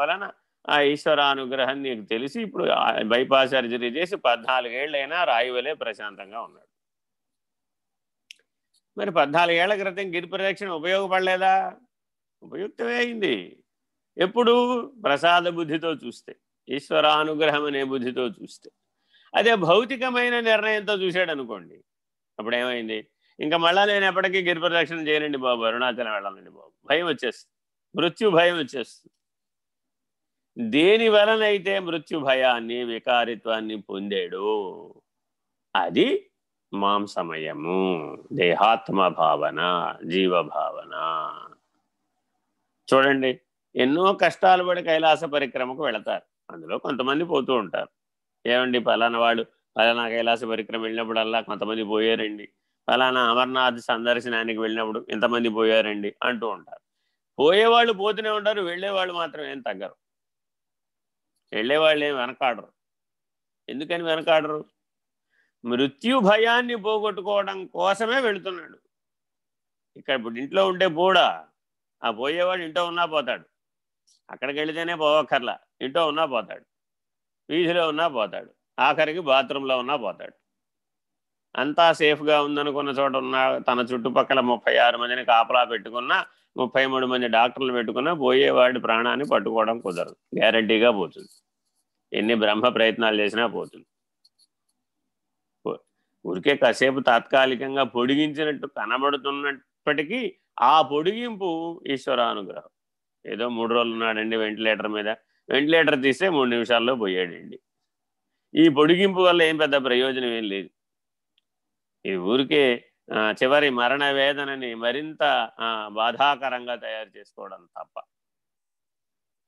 వలన ఆ ఈశ్వరానుగ్రహం నీకు తెలిసి ఇప్పుడు బైపాస్ సర్జరీ చేసి పద్నాలుగేళ్ళైనా రాయువలే ప్రశాంతంగా ఉన్నాడు. మరి పద్నాలుగేళ్ళ క్రితం గిరి ప్రదక్షిణ ఉపయోగపడలేదా? ఉపయుక్తమే అయింది. ఎప్పుడు ప్రసాద బుద్ధితో చూస్తే ఈశ్వరానుగ్రహం అనే బుద్ధితో చూస్తే. అదే భౌతికమైన నిర్ణయంతో చూశాడు అనుకోండి అప్పుడు ఏమైంది ఇంకా మళ్ళా నేను ఎప్పటికీ గిరి ప్రదక్షిణ చేయనండి బాబు అరుణాచలం వెళ్ళాలండి బాబు. భయం వచ్చేస్తుంది. మృత్యు భయం వచ్చేస్తుంది. దేని వలనైతే మృత్యు భయాన్ని వికారిత్వాన్ని పొందాడు అది మాంసమయము. దేహాత్మ భావన జీవభావన చూడండి ఎన్నో కష్టాలు పడి కైలాస పరిక్రమకు వెళతారు. అందులో కొంతమంది పోతూ ఉంటారు. ఏమండి పలానా వాళ్ళు పలానా కైలాస పరిక్రమ వెళ్ళినప్పుడల్లా కొంతమంది పోయారండి. ఫలానా అమర్నాథ్ సందర్శనానికి వెళ్ళినప్పుడు ఇంతమంది పోయారండి అంటూ ఉంటారు. పోయేవాళ్ళు పోతూనే ఉంటారు వెళ్ళేవాళ్ళు మాత్రం ఏం తగ్గరు. వెళ్ళేవాళ్ళు ఏం వెనకాడరు. ఎందుకని వెనకాడరు? మృత్యు భయాన్ని పోగొట్టుకోవడం కోసమే వెళుతున్నాడు. ఇక్కడ ఇప్పుడు ఇంట్లో ఉంటే పోడా ఆ పోయేవాడు ఇంట్లో ఉన్నా పోతాడు. అక్కడికి వెళితేనే పోవక్కర్లా ఇంట్లో ఉన్నా పోతాడు. వీధిలో ఉన్నా పోతాడు. ఆఖరికి బాత్రూంలో ఉన్నా పోతాడు. అంతా సేఫ్గా ఉందనుకున్న చోట ఉన్న తన చుట్టుపక్కల ముప్పై ఆరు మందిని కాపలా పెట్టుకున్న ముప్పై మూడు మంది డాక్టర్లు పెట్టుకున్నా పోయేవాడి ప్రాణాన్ని పట్టుకోవడం కుదరదు. గ్యారంటీగా పోతుంది. ఎన్ని బ్రహ్మ ప్రయత్నాలు చేసినా పోతుంది. ఊరికే కాసేపు తాత్కాలికంగా పొడిగించినట్టు కనబడుతున్నప్పటికీ ఆ పొడిగింపు ఈశ్వరానుగ్రహం. ఏదో మూడు రోజులు ఉన్నాడండి వెంటిలేటర్ మీద. వెంటిలేటర్ తీస్తే మూడు నిమిషాల్లో పోయాడండి. ఈ పొడిగింపు వల్ల ఏం పెద్ద ప్రయోజనం ఏం లేదు. ఈ ఊరికే చివరి మరణ వేదనని మరింత బాధాకరంగా తయారు చేసుకోవడం తప్ప.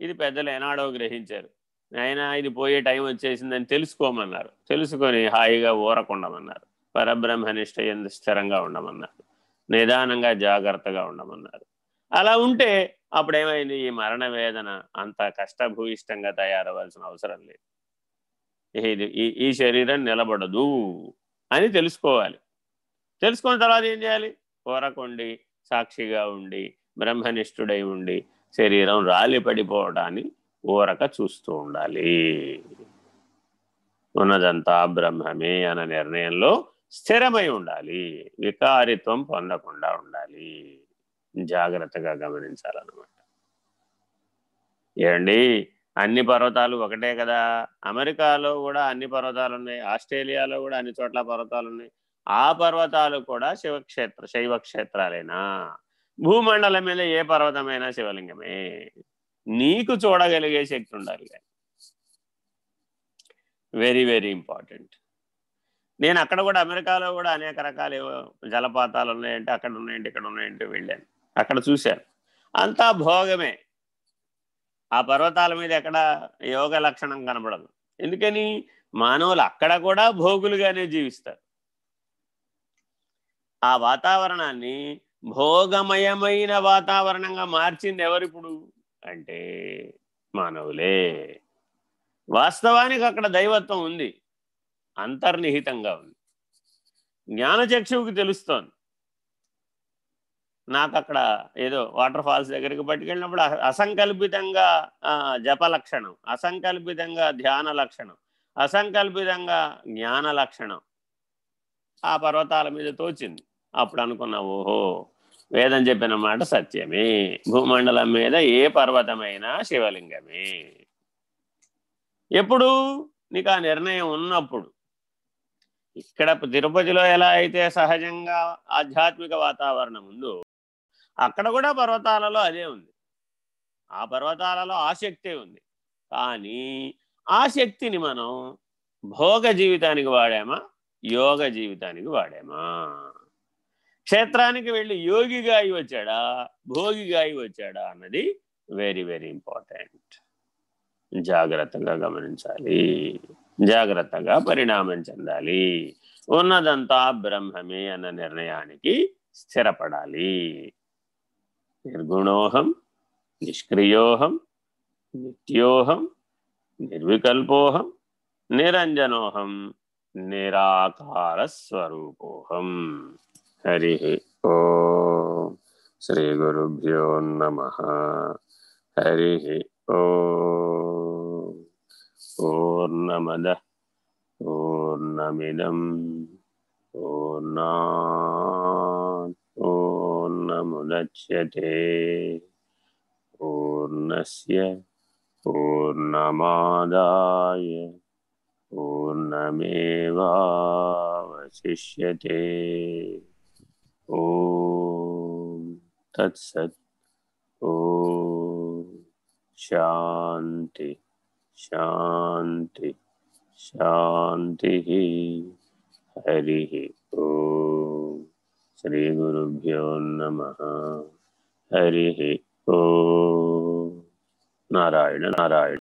ఇది పెద్దలు ఏనాడో గ్రహించారు. అయినా ఇది పోయే టైం వచ్చేసిందని తెలుసుకోమన్నారు. తెలుసుకొని హాయిగా ఊరకుండమన్నారు. పరబ్రహ్మనిష్ట ఎందు స్థిరంగా ఉండమన్నారు. నిదానంగా జాగ్రత్తగా ఉండమన్నారు. అలా ఉంటే అప్పుడేమైంది? ఈ మరణ వేదన అంత కష్టభూయిష్టంగా తయారవలసిన అవసరం లేదు. ఇది ఈ శరీరం నిలబడదు అని తెలుసుకోవాలి. తెలుసుకున్న తర్వాత ఏం చేయాలి? కోరకుండి సాక్షిగా ఉండి బ్రహ్మనిష్ఠుడై ఉండి శరీరం రాలి పడిపోవడాన్ని ఊరక చూస్తూ ఉండాలి. ఉన్నదంతా బ్రహ్మమే అన్న నిర్ణయంలో స్థిరమై ఉండాలి. వికారిత్వం పొందకుండా ఉండాలి. జాగ్రత్తగా గమనించాలన్నమాట. ఏమండి? అన్ని పర్వతాలు ఒకటే కదా. అమెరికాలో కూడా అన్ని పర్వతాలు ఉన్నాయి. ఆస్ట్రేలియాలో కూడా అన్ని చోట్ల పర్వతాలు ఉన్నాయి. ఆ పర్వతాలు కూడా శివక్షేత్ర శైవక్షేత్రాలేనా? భూమండలం మీద ఏ పర్వతమైనా శివలింగమే. నీకు చూడగలిగే శక్తి ఉండాలి. కానీ వెరీ వెరీ ఇంపార్టెంట్ నేను అక్కడ కూడా అమెరికాలో కూడా అనేక రకాల జలపాతాలు ఉన్నాయంటే అక్కడ ఉన్నాయంటే ఇక్కడ ఉన్నాయంటే వెళ్ళాను. అక్కడ చూశాను. అంతా భోగమే. ఆ పర్వతాల మీద ఎక్కడ యోగ లక్షణం కనబడదు. ఎందుకని? మానవులు అక్కడ కూడా భోగులుగానే జీవిస్తారు. ఆ వాతావరణాన్ని భోగమయమైన వాతావరణంగా మార్చింది ఎవరిప్పుడు? అంటే మానవులే. వాస్తవానికి అక్కడ దైవత్వం ఉంది. అంతర్నిహితంగా ఉంది. జ్ఞానచక్షువుకి తెలుస్తోంది. నాకు అక్కడ ఏదో వాటర్ ఫాల్స్ దగ్గరికి పట్టుకెళ్ళినప్పుడు అసంకల్పితంగా జప లక్షణం అసంకల్పితంగా ధ్యాన లక్షణం అసంకల్పితంగా జ్ఞాన లక్షణం ఆ పర్వతాల మీద తోచింది. అప్పుడు అనుకున్నా ఓహో వేదం చెప్పిన మాట సత్యమే. భూమండలం మీద ఏ పర్వతమైనా శివలింగమే. ఎప్పుడు? నీకు ఆ నిర్ణయం ఉన్నప్పుడు. ఇక్కడ తిరుపతిలో ఎలా అయితే సహజంగా ఆధ్యాత్మిక వాతావరణం ఉందో అక్కడ కూడా పర్వతాలలో అదే ఉంది. ఆ పర్వతాలలో ఆసక్తే ఉంది. కానీ ఆ శక్తిని మనం భోగ జీవితానికి వాడామా? యోగ జీవితానికి వాడామా? క్షేత్రానికి వెళ్ళి యోగిగా అయి వచ్చాడా? భోగిగా అయి వచ్చాడా అన్నది వెరీ వెరీ ఇంపార్టెంట్ జాగ్రత్తగా గమనించాలి. జాగ్రత్తగా పరిణామం చెందాలి. ఉన్నదంతా బ్రహ్మమే అన్న నిర్ణయానికి స్థిరపడాలి. నిర్గుణోహం నిష్క్రియోహం నిత్యోహం నిర్వికల్పోహం నిరంజనోహం నిరాకార స్వరూపోహం హరి ఓ శ్రీ గురుభ్యో నమ హరి ఓర్ణమద ఓర్ణమిదం ఓర్ణా ఓర్ణముద్యతే పూర్ణస్య పూర్ణమాదాయ पूर्णमेवावशिष्यते। ఓం తత్సత్ ఓం శాంతి శాంతి శాంతి హరి ఓం శ్రీ గురుభ్యో నమ హరి ఓ నారాయణ నారాయణ